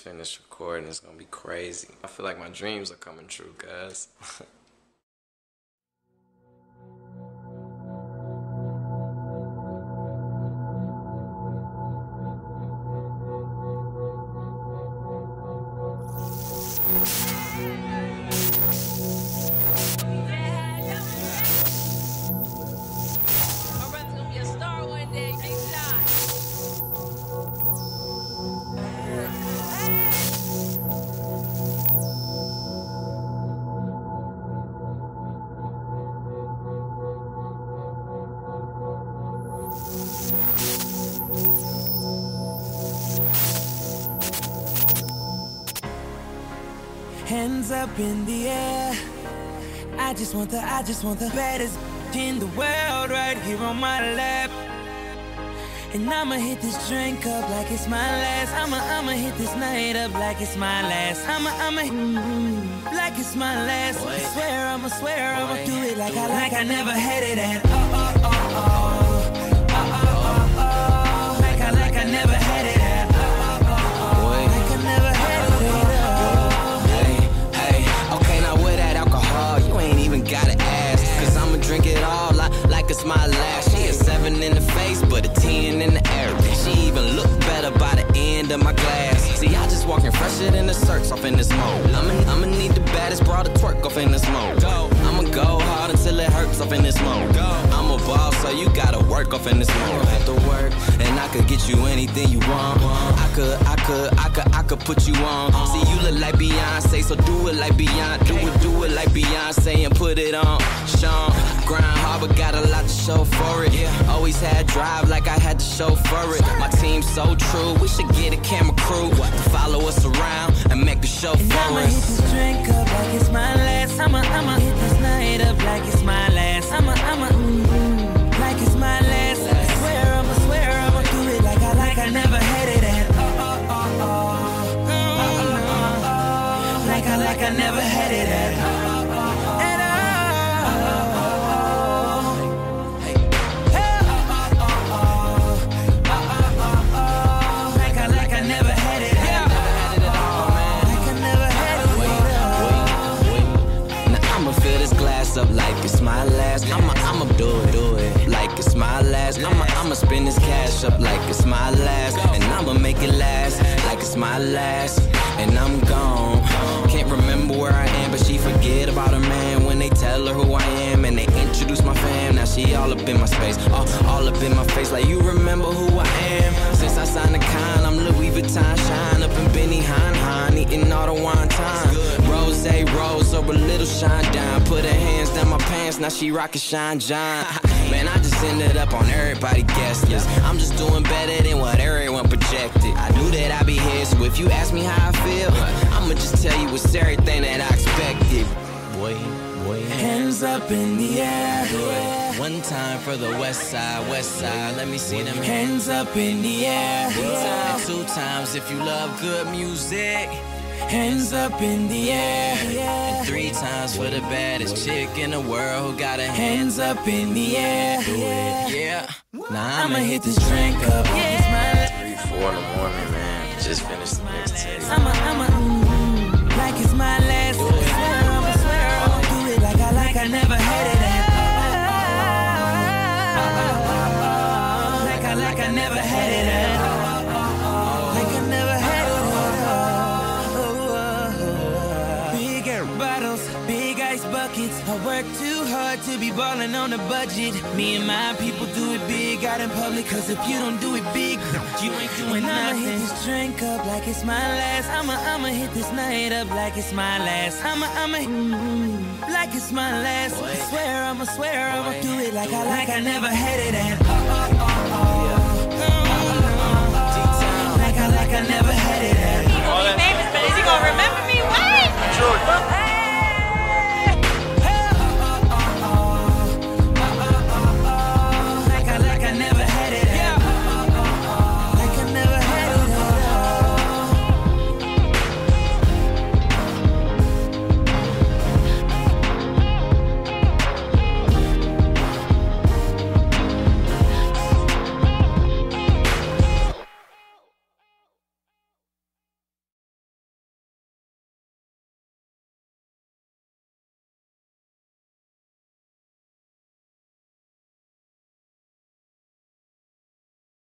finished recording. It's gonna be crazy. I feel like my dreams are coming true, guys. Hands up in the air. I just want the, I just want the baddest in the world right here on my lap. And I'ma hit this drink up like it's my last. I'ma, I'ma hit this night up like it's my last. I'ma, I'ma, mm, like it's my last. I swear, I'ma swear, I'ma do it like I, like like I never had it at. Oh, oh, oh. Oh, in but a ten in the air. She even look better by the end of my glass. See, I just walking fresher than the search off in this mode. I'ma, I'ma need the baddest broad to twerk off in this mode. Go. I'ma go hard until it hurts off in this mode. Go. I'm a boss, so you gotta work off in this mode. Have to work, and I could get you anything you want. I could, I could, I could, I could put you on. See, you look like Beyonce, so do it like Beyonce. Do it, do it like Beyonce and put it on. Sean, grind hard, but got a lot to show for it. Always had drive like I had to show for it. My team's so true, we should get a camera crew to follow us around and make a show And for I'ma hit this drink up like it's my last. I'ma, I'ma hit this night up like it's my last. I'ma, I'ma, mm, mm, like it's my last. I swear, I'ma swear, I'ma do it like I, like I never had it at. Oh, oh, oh, oh. Oh, oh, oh, oh. Like I, like I never had it at. Up like it's my last. I'ma, I'ma do it, do it like it's my last. I'ma, I'ma spend this cash up like it's my last. And I'ma make it last like it's my last. And I'm gone. Can't remember where I am, but she forget about her man when they tell her who I am. And they introduce my fam. Now she all up in my space, all, all up in my face. Like you remember who I am. Since I signed the con, I'm Louis Vuitton shine up in Benny Hine Hine, eating all the wine time. Rose, rose, or a little shine down. Put her hands down my pants, now she rockin' shine John. Man, I just ended up on everybody guest list. I'm just doing better than what everyone projected. I knew that I'd be here, so if you ask me how I feel, I'ma just tell you it's everything that I expected. Boy, boy. Hands up in the air. One time for the west side, west side. Let me see them Hands up in the air. And two times if you love good music. Hands up in the air. And three times for the baddest chick in the world who got a hand. Hands up in the air. Yeah. Now I'ma hit this drink up. Yeah. Three, four ice buckets. I work too hard to be balling on a budget. Me and my people do it big out in public. Cause if you don't do it big, you ain't doing nothing. I'ma hit this drink up like it's my last. I'ma, I'ma hit this night up like it's my last. I'ma, I'ma, mm, like it's my last. I swear, I'ma swear, I'ma do it like I, like I never had it at.